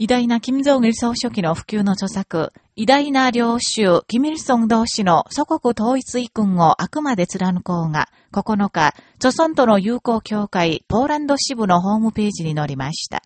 偉大な金正義総書記の普及の著作、偉大な領主、キミルソン同士の祖国統一意訓をあくまで貫こうが、9日、著村との友好協会ポーランド支部のホームページに載りました。